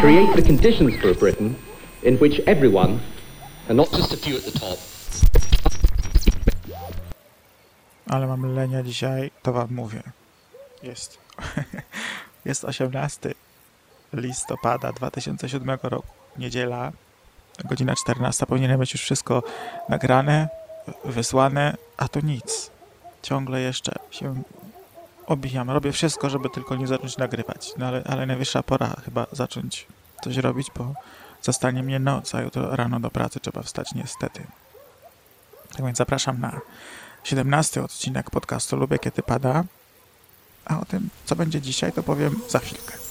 create the conditions for a Britain in which everyone, and not just a few at the top, Ale mam lenia dzisiaj, to wam mówię. Jest. Jest 18 listopada 2007 roku. Niedziela, godzina 14. Powinienem być już wszystko nagrane, wysłane, a to nic. Ciągle jeszcze się obijam. Robię wszystko, żeby tylko nie zacząć nagrywać. No ale, ale najwyższa pora chyba zacząć coś robić, bo zostanie mnie noc, a jutro rano do pracy trzeba wstać niestety. Tak więc zapraszam na 17 odcinek podcastu Lubię Kiedy Pada. A o tym, co będzie dzisiaj, to powiem za chwilkę.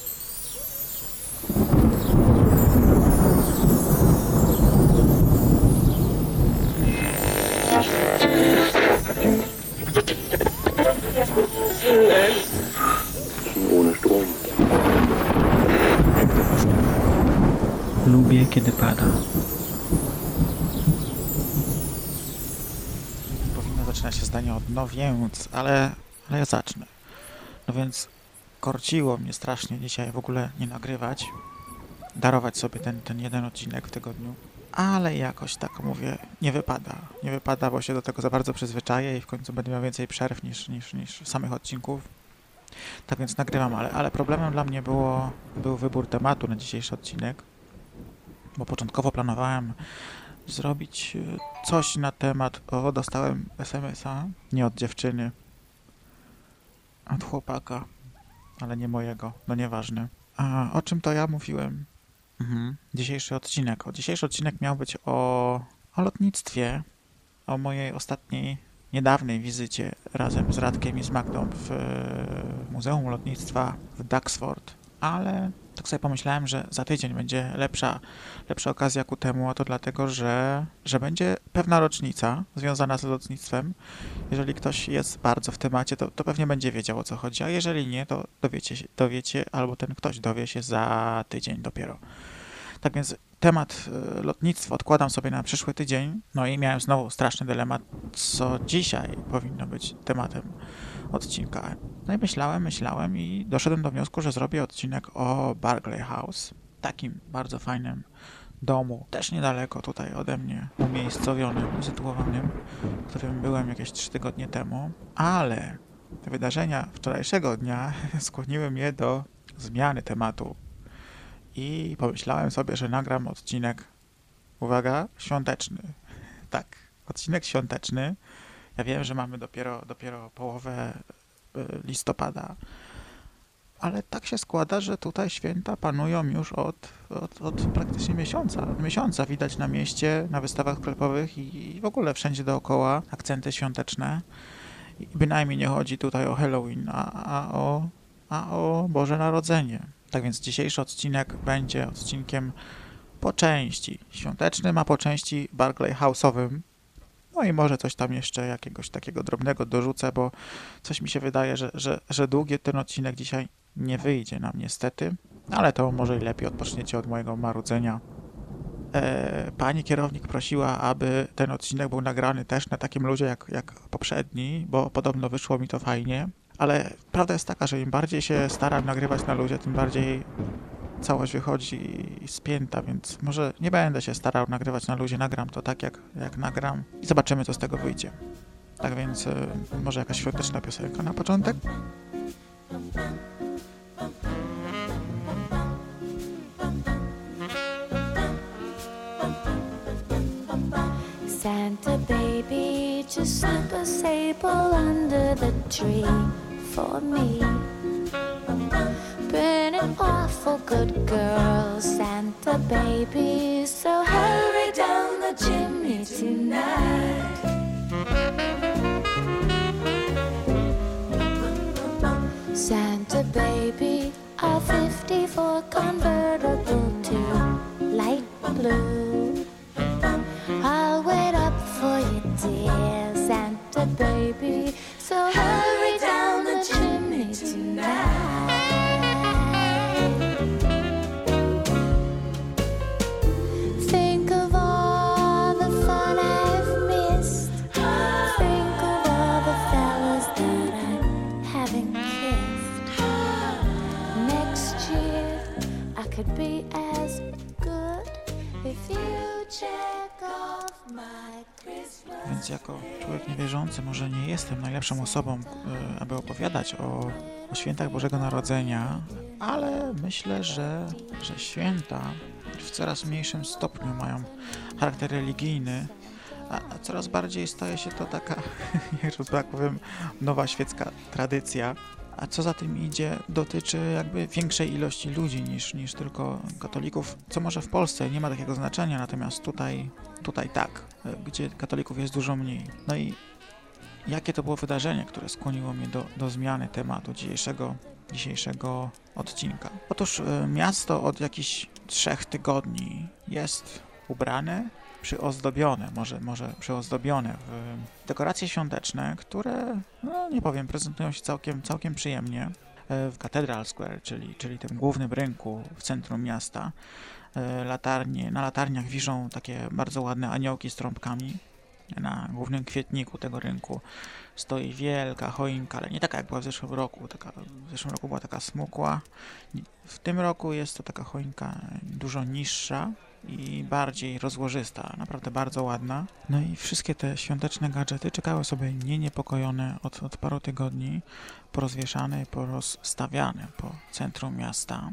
Kiedy pada. Powinno zaczynać się zdanie od no więc, ale, ale ja zacznę. No więc korciło mnie strasznie dzisiaj w ogóle nie nagrywać, darować sobie ten, ten jeden odcinek w tygodniu, ale jakoś tak mówię, nie wypada. Nie wypada, bo się do tego za bardzo przyzwyczaję i w końcu będę miał więcej przerw niż, niż, niż samych odcinków. Tak więc nagrywam, ale, ale problemem dla mnie było, był wybór tematu na dzisiejszy odcinek, bo początkowo planowałem zrobić e, coś na temat. O, dostałem SMS-a, nie od dziewczyny, od chłopaka, ale nie mojego, no nieważne. A o czym to ja mówiłem? Mhm. Dzisiejszy odcinek. O, dzisiejszy odcinek miał być o, o lotnictwie, o mojej ostatniej, niedawnej wizycie razem z Radkiem i z Magdą w e, Muzeum Lotnictwa w Duxford, ale tak sobie pomyślałem, że za tydzień będzie lepsza lepsza okazja ku temu, a to dlatego, że, że będzie pewna rocznica związana z lotnictwem. Jeżeli ktoś jest bardzo w temacie, to, to pewnie będzie wiedział o co chodzi, a jeżeli nie, to dowiecie, dowiecie albo ten ktoś dowie się za tydzień dopiero. Tak więc temat y, lotnictwa odkładam sobie na przyszły tydzień, no i miałem znowu straszny dylemat, co dzisiaj powinno być tematem odcinka. No i myślałem, myślałem i doszedłem do wniosku, że zrobię odcinek o Barclay House, takim bardzo fajnym domu, też niedaleko tutaj ode mnie, umiejscowionym, usytuowanym, w którym byłem jakieś 3 tygodnie temu, ale te wydarzenia wczorajszego dnia skłoniły mnie do zmiany tematu i pomyślałem sobie, że nagram odcinek, uwaga, świąteczny. Tak, odcinek świąteczny. Ja wiem, że mamy dopiero, dopiero połowę y, listopada, ale tak się składa, że tutaj święta panują już od, od, od praktycznie miesiąca. Miesiąca widać na mieście, na wystawach sklepowych i w ogóle wszędzie dookoła akcenty świąteczne. I bynajmniej nie chodzi tutaj o Halloween, a, a, o, a o Boże Narodzenie. Tak więc dzisiejszy odcinek będzie odcinkiem po części świątecznym, a po części Barclay House'owym. No i może coś tam jeszcze jakiegoś takiego drobnego dorzucę, bo coś mi się wydaje, że, że, że długi ten odcinek dzisiaj nie wyjdzie nam niestety, ale to może i lepiej odpoczniecie od mojego marudzenia. E, pani kierownik prosiła, aby ten odcinek był nagrany też na takim luzie jak, jak poprzedni, bo podobno wyszło mi to fajnie, ale prawda jest taka, że im bardziej się staram nagrywać na luzie, tym bardziej całość wychodzi spięta, więc może nie będę się starał nagrywać na luzie, nagram to tak jak, jak nagram i zobaczymy co z tego wyjdzie. Tak więc e, może jakaś świąteczna piosenka na początek? Santa baby, just slip a sable under the tree for me. Been an awful good girl, Santa baby, so hurry down the chimney tonight. Santa baby, a 54 convertible to light blue. I'll wait up for you, dear Santa baby. So hurry could be as good if you check off my Christmas. Więc jako człowiek niewierzący może nie jestem najlepszą osobą, e, aby opowiadać o, o świętach Bożego Narodzenia, ale myślę, że, że święta w coraz mniejszym stopniu mają charakter religijny, a, coraz bardziej staje się to taka, że tak powiem, nowa świecka tradycja. A co za tym idzie, dotyczy jakby większej ilości ludzi niż, niż tylko katolików, co może w Polsce nie ma takiego znaczenia, natomiast tutaj, tutaj tak, e, gdzie katolików jest dużo mniej. No i jakie to było wydarzenie, które skłoniło mnie do, do zmiany tematu dzisiejszego, dzisiejszego odcinka? Otóż e, miasto od jakichś trzech tygodni jest ubrane, przyozdobione, może, może przyozdobione w dekoracje świąteczne, które, no nie powiem, prezentują się całkiem, całkiem przyjemnie e, w Cathedral Square, czyli, czyli tym głównym rynku w centrum miasta. E, Latarnie, na latarniach wiszą takie bardzo ładne aniołki z trąbkami. Na głównym kwietniku tego rynku stoi wielka choinka, ale nie taka jak była w zeszłym roku. Taka, w zeszłym roku była taka smukła. W tym roku jest to taka choinka dużo niższa, i bardziej rozłożysta, naprawdę bardzo ładna. No i wszystkie te świąteczne gadżety czekały sobie nieniepokojone od, od paru tygodni, porozwieszane i porozstawiane po centrum miasta.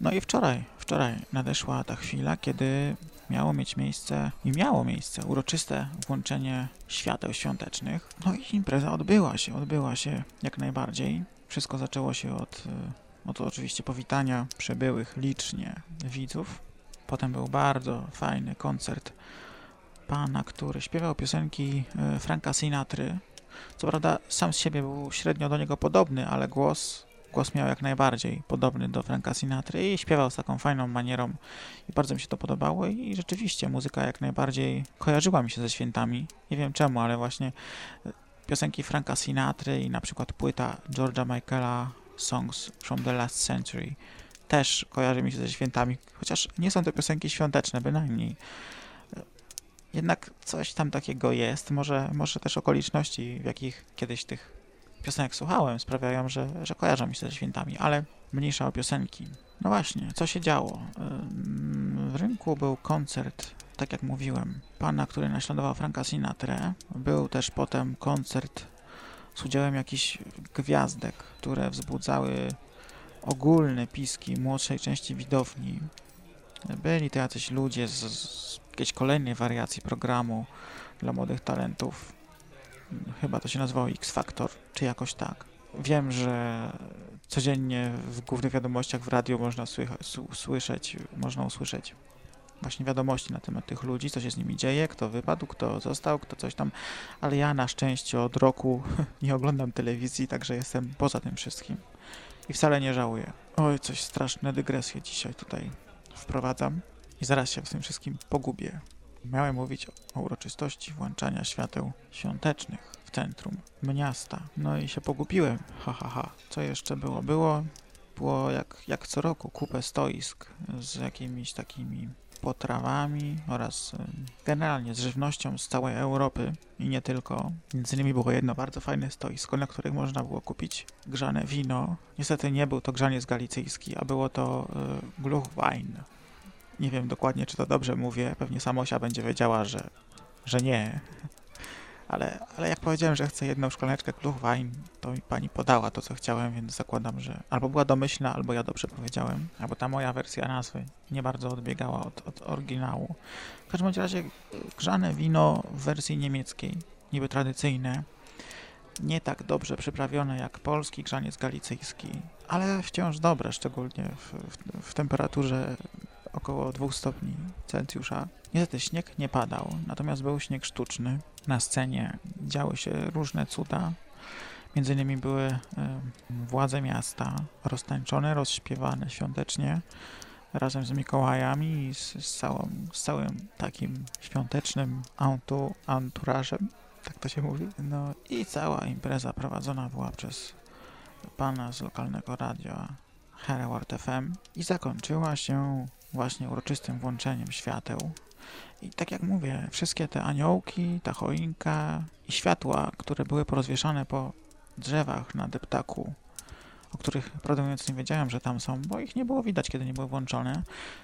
No i wczoraj, wczoraj nadeszła ta chwila, kiedy miało mieć miejsce i miało miejsce uroczyste włączenie świateł świątecznych. No i impreza odbyła się, odbyła się jak najbardziej. Wszystko zaczęło się od, od oczywiście powitania przybyłych licznie widzów. Potem był bardzo fajny koncert pana, który śpiewał piosenki e, Franka Sinatry. Co prawda sam z siebie był średnio do niego podobny, ale głos, głos miał jak najbardziej podobny do Franka Sinatry i śpiewał z taką fajną manierą i bardzo mi się to podobało i rzeczywiście muzyka jak najbardziej kojarzyła mi się ze świętami. Nie wiem czemu, ale właśnie e, piosenki Franka Sinatry i na przykład płyta George'a Michaela Songs from the Last Century też kojarzy mi się ze świętami, chociaż nie są to piosenki świąteczne bynajmniej. Jednak coś tam takiego jest, może, może też okoliczności, w jakich kiedyś tych piosenek słuchałem, sprawiają, że, że kojarzą mi się ze świętami, ale mniejsza o piosenki. No właśnie, co się działo? W rynku był koncert, tak jak mówiłem, pana, który naśladował Franka Sinatra. Był też potem koncert z udziałem jakichś gwiazdek, które wzbudzały ogólne piski młodszej części widowni. Byli to jacyś ludzie z, z jakiejś kolejnej wariacji programu dla młodych talentów. Chyba to się nazywało X Factor, czy jakoś tak. Wiem, że codziennie w głównych wiadomościach w radio można słyszeć, można usłyszeć właśnie wiadomości na temat tych ludzi, co się z nimi dzieje, kto wypadł, kto został, kto coś tam, ale ja na szczęście od roku nie oglądam telewizji, także jestem poza tym wszystkim i wcale nie żałuję. Oj, coś straszne dygresje dzisiaj tutaj wprowadzam i zaraz się w tym wszystkim pogubię. Miałem mówić o uroczystości włączania świateł świątecznych w centrum miasta. No i się pogubiłem. Ha, ha, ha. Co jeszcze było? Było, było jak, jak co roku kupę stoisk z jakimiś takimi potrawami oraz generalnie z żywnością z całej Europy i nie tylko. Między innymi było jedno bardzo fajne stoisko, na którym można było kupić grzane wino. Niestety nie był to grzaniec galicyjski, a było to y, Gluchwein. Nie wiem dokładnie, czy to dobrze mówię. Pewnie Samosia będzie wiedziała, że, że nie ale, ale jak powiedziałem, że chcę jedną szklaneczkę Kluchwein, to mi pani podała to, co chciałem, więc zakładam, że albo była domyślna, albo ja dobrze powiedziałem, albo ta moja wersja nazwy nie bardzo odbiegała od, od oryginału. W każdym razie grzane wino w wersji niemieckiej, niby tradycyjne, nie tak dobrze przyprawione jak polski grzaniec galicyjski, ale wciąż dobre, szczególnie w, w, w temperaturze około 2 stopni Celsjusza. Niestety śnieg nie padał, natomiast był śnieg sztuczny. Na scenie działy się różne cuda. Między innymi były władze miasta roztańczone, rozśpiewane świątecznie razem z Mikołajami i z, z, z całym takim świątecznym antu, anturażem, tak to się mówi. No i cała impreza prowadzona była przez pana z lokalnego radia Hereward FM i zakończyła się właśnie uroczystym włączeniem świateł. I tak jak mówię, wszystkie te aniołki, ta choinka i światła, które były porozwieszane po drzewach na deptaku o których prawdę mówiąc nie wiedziałem, że tam są, bo ich nie było widać, kiedy nie były włączone.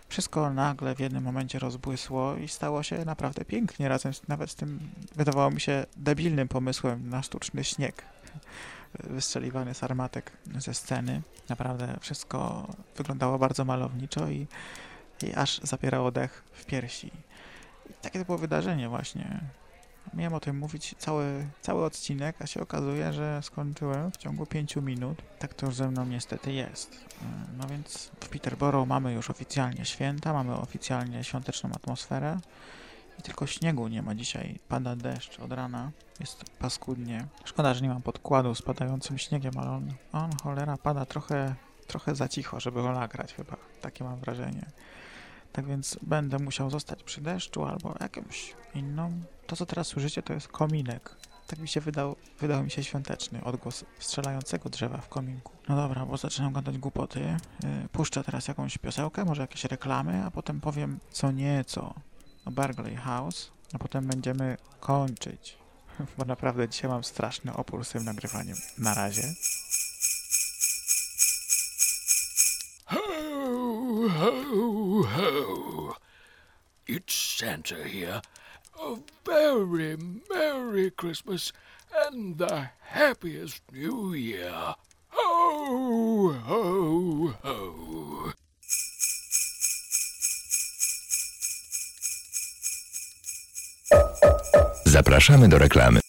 Wszystko nagle w jednym momencie rozbłysło i stało się naprawdę pięknie, razem z, nawet z tym, wydawało mi się, debilnym pomysłem na sztuczny śnieg wystrzeliwany z armatek ze sceny. Naprawdę wszystko wyglądało bardzo malowniczo i, i aż zapierało dech w piersi. I takie to było wydarzenie właśnie. Miałem o tym mówić cały, cały odcinek, a się okazuje, że skończyłem w ciągu 5 minut. Tak to już ze mną niestety jest. No więc w Peterborough mamy już oficjalnie święta, mamy oficjalnie świąteczną atmosferę. I tylko śniegu nie ma dzisiaj. Pada deszcz od rana. Jest paskudnie. Szkoda, że nie mam podkładu z padającym śniegiem, ale on, on cholera pada trochę, trochę za cicho, żeby go nagrać chyba. Takie mam wrażenie. Tak więc będę musiał zostać przy deszczu albo jakąś inną. To, co teraz słyszycie, to jest kominek. Tak mi się wydał, wydał mi się świąteczny odgłos strzelającego drzewa w kominku. No dobra, bo zaczynam gadać głupoty. Yy, puszczę teraz jakąś piosenkę, może jakieś reklamy, a potem powiem co nieco o Berkeley House, a potem będziemy kończyć. Bo naprawdę dzisiaj mam straszny opór z tym nagrywaniem. Na razie. Ho, ho, ho. It's Santa here. A very Merry Christmas and the happiest New Year. Ho, ho, ho. Zapraszamy do reklamy.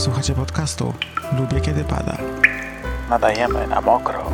Słuchacie podcastu Lubię kiedy pada. Nadajemy na mokro.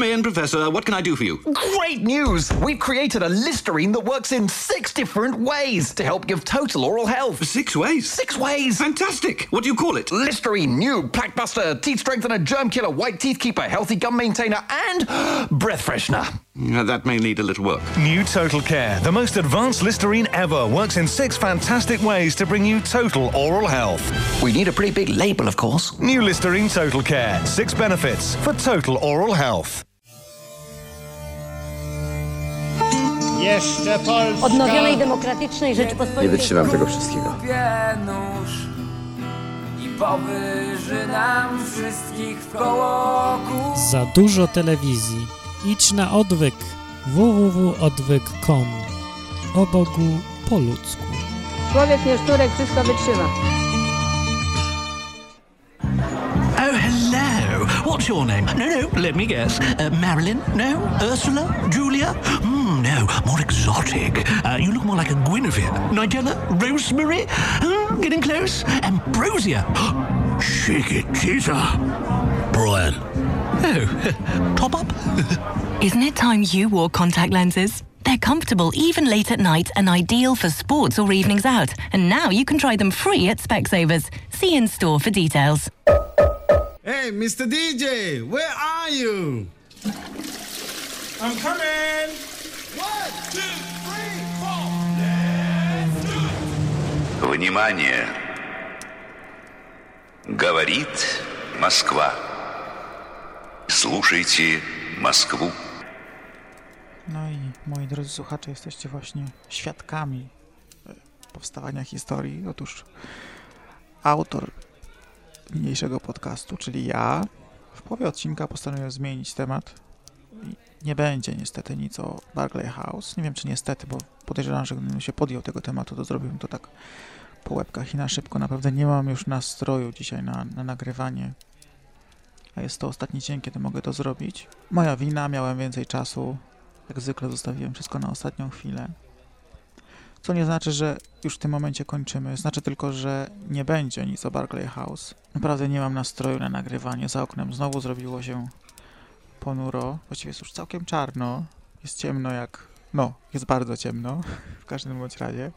Come in, Professor. What can I do for you? Great news! We've created a Listerine that works in six different ways to help give total oral health. Six ways. Six ways! Fantastic. What do you call it? Listerine, new, plaque buster, teeth strengthener, germ killer, white teeth keeper, healthy gum maintainer, and breath freshener. Uh, that may need a little work. New Total Care, the most advanced Listerine ever, works in six fantastic ways to bring you total oral health. We need a pretty big label, of course. New Listerine Total Care, six benefits for total oral health. Jeszcze Polska. odnowionej demokratycznej Rzeczypospolitej. Nie wytrzymam tego wszystkiego. nóż i powyży nam wszystkich w kołoku. Za dużo telewizji. Idź na odwyk www.odwyk.com O Bogu po ludzku. Człowiek nie szturek, wszystko wytrzyma. What's your name? No, no, let me guess. Uh, Marilyn? No? Ursula? Julia? Hmm, no, more exotic. Uh, you look more like a Guinevere. Nigella? Rosemary? Hmm, getting close? Ambrosia? Chiquitita? Brian? Oh, top up? Isn't it time you wore contact lenses? They're comfortable even late at night and ideal for sports or evenings out. And now you can try them free at Specsavers. See in store for details. Hey, Mr. DJ, where are you? I'm coming. One, two, three, four. Внимание! Говорит Москва. Слушайте Москву. No i moi drodzy słuchacze, jesteście właśnie świadkami e, powstawania historii. Otóż autor niniejszego podcastu, czyli ja, w połowie odcinka postanowiłem zmienić temat. Nie będzie niestety nic o Barclay House. Nie wiem, czy niestety, bo podejrzewam, że gdybym się podjął tego tematu, to zrobiłbym to tak po łebkach i na szybko. Naprawdę nie mam już nastroju dzisiaj na, na nagrywanie. A jest to ostatni dzień, kiedy mogę to zrobić. Moja wina, miałem więcej czasu. Jak zwykle zostawiłem wszystko na ostatnią chwilę. Co nie znaczy, że już w tym momencie kończymy. Znaczy tylko, że nie będzie nic o Barclay House. Naprawdę nie mam nastroju na nagrywanie. Za oknem znowu zrobiło się ponuro. Właściwie jest już całkiem czarno. Jest ciemno jak... No, jest bardzo ciemno. W każdym bądź razie.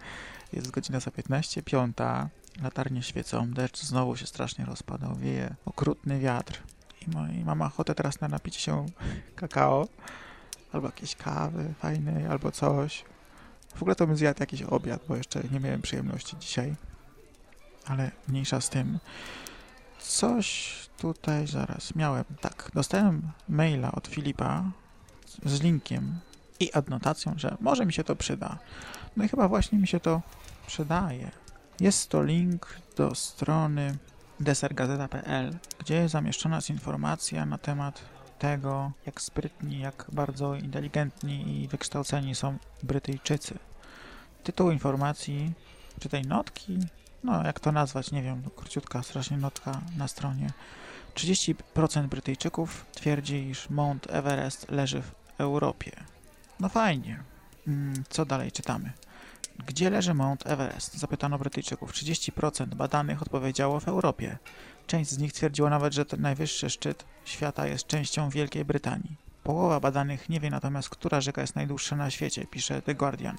Jest godzina za 15, piąta. Latarnie świecą. Deszcz znowu się strasznie rozpadał. Wieje okrutny wiatr. I, mo- i mam ochotę teraz na napicie się kakao. Albo jakiejś kawy fajnej, albo coś. W ogóle to bym zjadł jakiś obiad, bo jeszcze nie miałem przyjemności dzisiaj. Ale mniejsza z tym. Coś tutaj zaraz miałem. Tak, dostałem maila od Filipa z- linkiem i adnotacją, że może mi się to przyda. No i chyba właśnie mi się to przydaje. Jest to link do strony desergazeta.pl, gdzie zamieszczona jest informacja na temat tego, jak sprytni, jak bardzo inteligentni i wykształceni są Brytyjczycy. Tytuł informacji, czy tej notki, no jak to nazwać, nie wiem, no, króciutka, strasznie notka na stronie. 30% Brytyjczyków twierdzi, iż Mount Everest leży w Europie. No fajnie. Mm, Co dalej czytamy? Gdzie leży Mount Everest? Zapytano Brytyjczyków. 30% badanych odpowiedziało w Europie. Część z nich twierdziła nawet, że ten najwyższy szczyt świata jest częścią Wielkiej Brytanii. Połowa badanych nie wie natomiast, która rzeka jest najdłuższa na świecie, pisze The Guardian.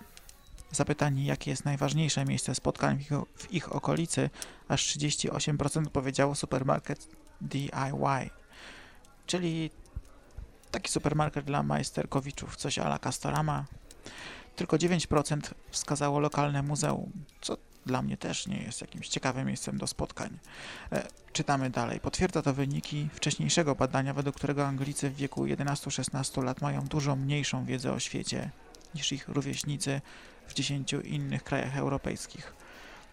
Zapytani, jakie jest najważniejsze miejsce spotkań w ich, okolicy, aż 38% powiedziało supermarket DIY, czyli taki supermarket dla majsterkowiczów, coś ala Castorama. Tylko 9% wskazało lokalne muzeum, co dla mnie też nie jest jakimś ciekawym miejscem do spotkań. E, czytamy dalej. Potwierdza to wyniki wcześniejszego badania, według którego Anglicy w wieku 11-16 lat mają dużo mniejszą wiedzę o świecie niż ich rówieśnicy w 10 innych krajach europejskich.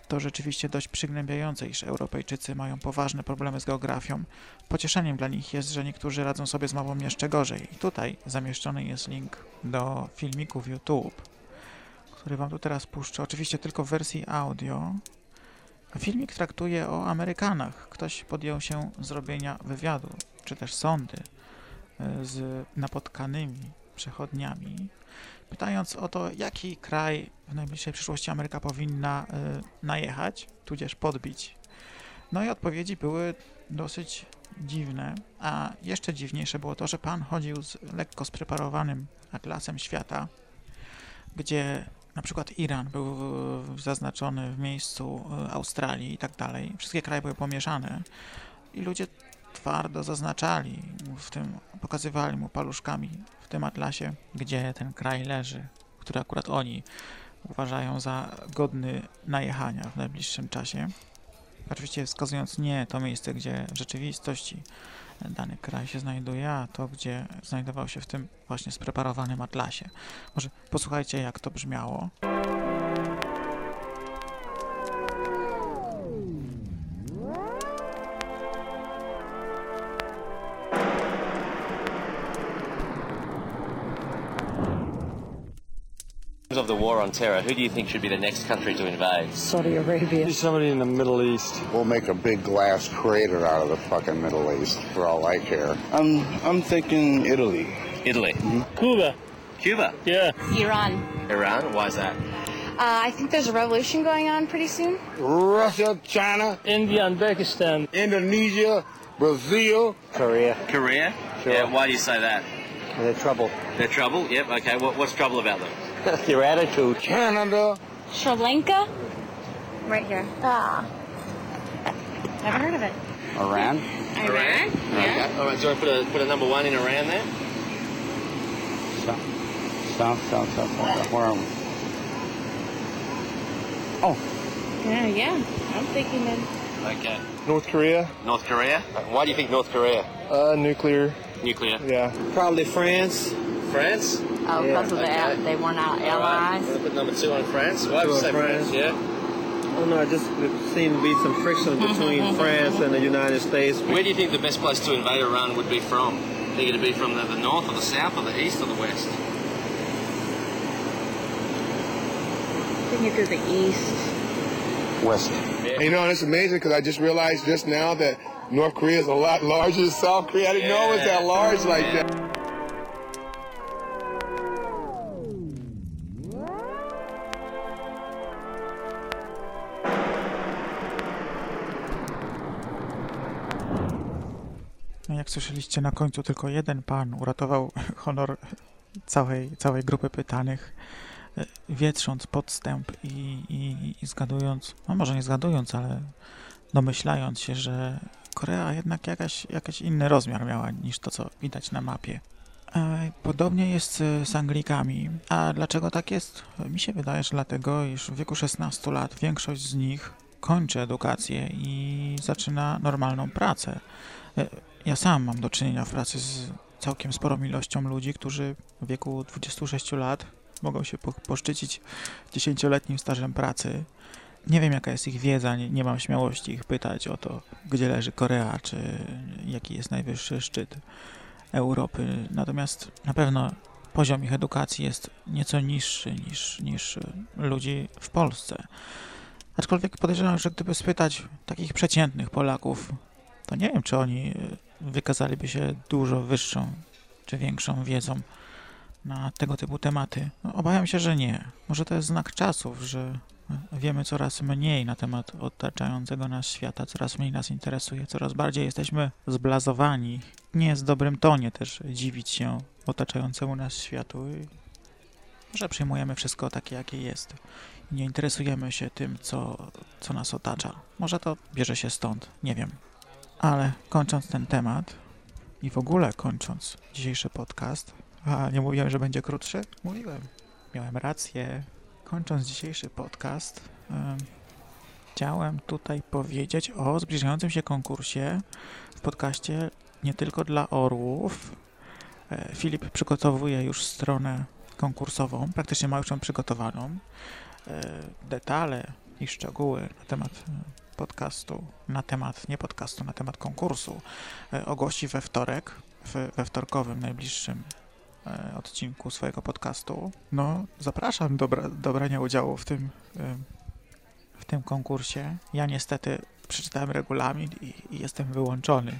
To rzeczywiście dość przygnębiające, iż Europejczycy mają poważne problemy z geografią. Pocieszeniem dla nich jest, że niektórzy radzą sobie z mową jeszcze gorzej. I tutaj zamieszczony jest link do filmików YouTube, który wam tu teraz puszczę. Oczywiście tylko w wersji audio. Filmik traktuje o Amerykanach. Ktoś podjął się zrobienia wywiadu, czy też sądy e, z napotkanymi przechodniami, pytając o to, jaki kraj w najbliższej przyszłości Ameryka powinna y, najechać, tudzież podbić. No i odpowiedzi były dosyć dziwne, a jeszcze dziwniejsze było to, że pan chodził z lekko spreparowanym atlasem świata, gdzie na przykład Iran był y, zaznaczony w miejscu y, Australii i tak dalej. Wszystkie kraje były pomieszane i ludzie twardo zaznaczali w tym, pokazywali mu paluszkami w tym atlasie, gdzie ten kraj leży, który akurat oni uważają za godny najechania w najbliższym czasie. Oczywiście wskazując nie to miejsce, gdzie w rzeczywistości dany kraj się znajduje, a to, gdzie znajdował się w tym właśnie spreparowanym atlasie. Może posłuchajcie, jak to brzmiało. War on terror, who do you think should be the next country to invade? Saudi Arabia. Somebody in the Middle East. We'll make a big glass crater out of the fucking Middle East for all I care. I'm I'm thinking Italy. Italy. Cuba. Cuba. Yeah. Iran. Iran. Why is that? Uh, I think there's a revolution going on pretty soon. Russia, China, India and Pakistan. Indonesia, Brazil, Korea. Korea. Sure. Yeah. Why do you say that? They're trouble. They're trouble. Yep. Okay. What, what's trouble about them? Your attitude. Canada. Sri Lanka. Right here. Ah. Never heard of it. Iran. Iran. Yeah. Okay. All right. So I put a put a number one in Iran there. South, south, south, south, south. Where are we? Oh, Yeah, yeah. I'm thinking then. Okay. North Korea. North Korea. Why do you think North Korea? Uh, nuclear. Nuclear. Yeah. Probably France. France. Oh, Yeah, because of the okay. they weren't our All right. allies. We'll put number two on France. Why would you Two say on France? France. Yeah. Oh no, just there seemed to be some friction between France and the United States. Where do you think the best place to invade Iran would be from? Think it'd be from the, the north or the south or the east or the west? I think it's to the east. west. You know, and it's amazing because I just realized just now that North Korea is a lot larger than South Korea. I didn't know it was that large like that. Słyszeliście na końcu, tylko jeden pan uratował honor całej, całej grupy pytanych, e, wietrząc podstęp i, i, i zgadując, no może nie zgadując, ale domyślając się, że Korea jednak jakaś, jakaś inny rozmiar miała niż to, co widać na mapie. E, Podobnie jest e, z Anglikami. A dlaczego tak jest? Mi się wydaje, że dlatego, iż w wieku 16 lat większość z nich kończy edukację i zaczyna normalną pracę Ja sam mam do czynienia w pracy z całkiem sporą ilością ludzi, którzy w wieku 26 lat mogą się po- poszczycić 10-letnim stażem pracy. Nie wiem, jaka jest ich wiedza, nie, nie mam śmiałości ich pytać o to, gdzie leży Korea, czy jaki jest najwyższy szczyt Europy. Natomiast na pewno poziom ich edukacji jest nieco niższy niż, niż ludzi w Polsce. Aczkolwiek podejrzewam, że gdyby spytać takich przeciętnych Polaków, to nie wiem, czy oni wykazaliby się dużo wyższą czy większą wiedzą na tego typu tematy. No, obawiam się, że nie. Może to jest znak czasów, że wiemy coraz mniej na temat otaczającego nas świata, coraz mniej nas interesuje, coraz bardziej jesteśmy zblazowani. Nie jest w dobrym tonie też dziwić się otaczającemu nas światu i że przyjmujemy wszystko takie, jakie jest. Nie interesujemy się tym, co, co nas otacza. Może to bierze się stąd, nie wiem. Ale kończąc ten temat i w ogóle kończąc dzisiejszy podcast, a nie mówiłem, że będzie krótszy? Mówiłem. Miałem rację. Kończąc dzisiejszy podcast, em, chciałem tutaj powiedzieć o zbliżającym się konkursie w podcaście nie tylko dla orłów. E, Filip przygotowuje już stronę konkursową, praktycznie ma już ją przygotowaną. E, Detale i szczegóły na temat e, podcastu, na temat, nie podcastu, na temat konkursu e, ogłosi we wtorek, w, we wtorkowym, najbliższym e, odcinku swojego podcastu. No, zapraszam do, do brania udziału w tym, w tym konkursie. Ja niestety przeczytałem regulamin i, i jestem wyłączony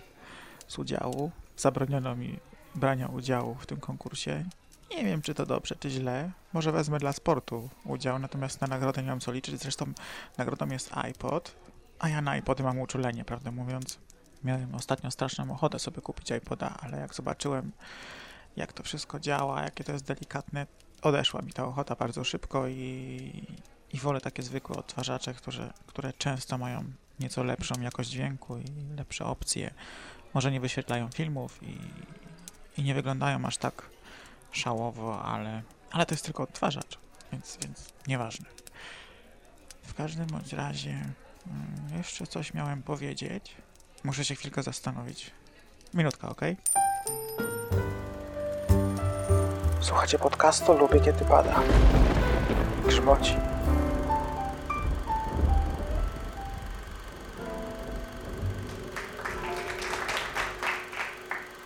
z udziału. Zabroniono mi brania udziału w tym konkursie. Nie wiem, czy to dobrze, czy źle. Może wezmę dla sportu udział, natomiast na nagrodę nie mam co liczyć. Zresztą nagrodą jest iPod, a ja na iPody mam uczulenie, prawdę mówiąc. Miałem ostatnio straszną ochotę sobie kupić iPoda, ale jak zobaczyłem, jak to wszystko działa, jakie to jest delikatne, odeszła mi ta ochota bardzo szybko i, i wolę takie zwykłe odtwarzacze, które, które często mają nieco lepszą jakość dźwięku i lepsze opcje. Może nie wyświetlają filmów i, i nie wyglądają aż tak szałowo, ale, ale to jest tylko odtwarzacz, więc, więc nieważne. W każdym bądź razie mm, jeszcze coś miałem powiedzieć. Muszę się chwilkę zastanowić. Minutka, ok? Słuchajcie podcastu, lubię kiedy pada. Grzmoci.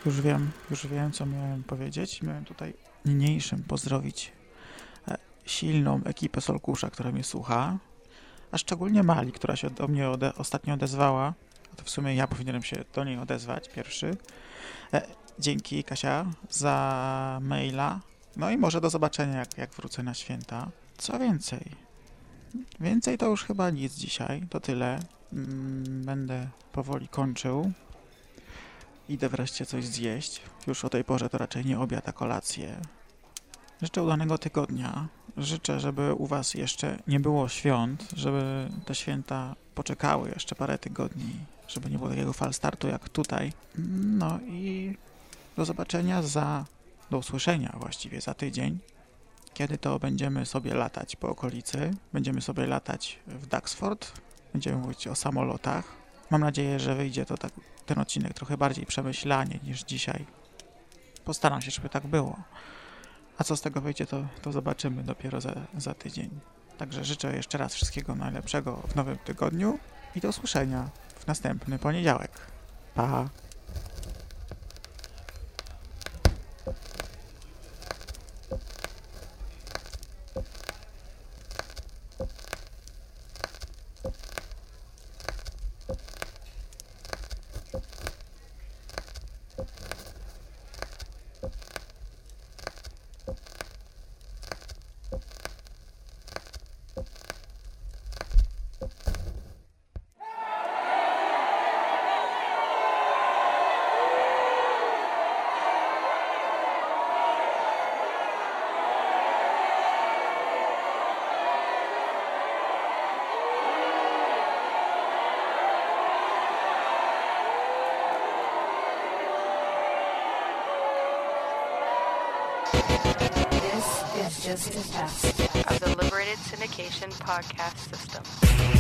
Już wiem, już wiem, co miałem powiedzieć. Miałem tutaj niniejszym pozdrowić e, silną ekipę Solkusza, która mnie słucha, a szczególnie Mali, która się do mnie ode ostatnio odezwała. To w sumie ja powinienem się do niej odezwać pierwszy. E, dzięki, Kasia, za maila. No i może do zobaczenia, jak, jak wrócę na święta. Co więcej? Więcej to już chyba nic dzisiaj. To tyle. Mm, Będę powoli kończył. Idę wreszcie coś zjeść. Już o tej porze to raczej nie obiad, a kolację. Życzę udanego tygodnia. Życzę, żeby u Was jeszcze nie było świąt, żeby te święta poczekały jeszcze parę tygodni, żeby nie było takiego falstartu jak tutaj. No i do zobaczenia za, do usłyszenia właściwie za tydzień, kiedy to będziemy sobie latać po okolicy. Będziemy sobie latać w Duxford, będziemy mówić o samolotach. Mam nadzieję, że wyjdzie to tak, ten odcinek trochę bardziej przemyślanie niż dzisiaj. Postaram się, żeby tak było. A co z tego wyjdzie, to, to zobaczymy dopiero za, za tydzień. Także życzę jeszcze raz wszystkiego najlepszego w nowym tygodniu i do usłyszenia w następny poniedziałek. Pa! Of the Liberated Syndication podcast system.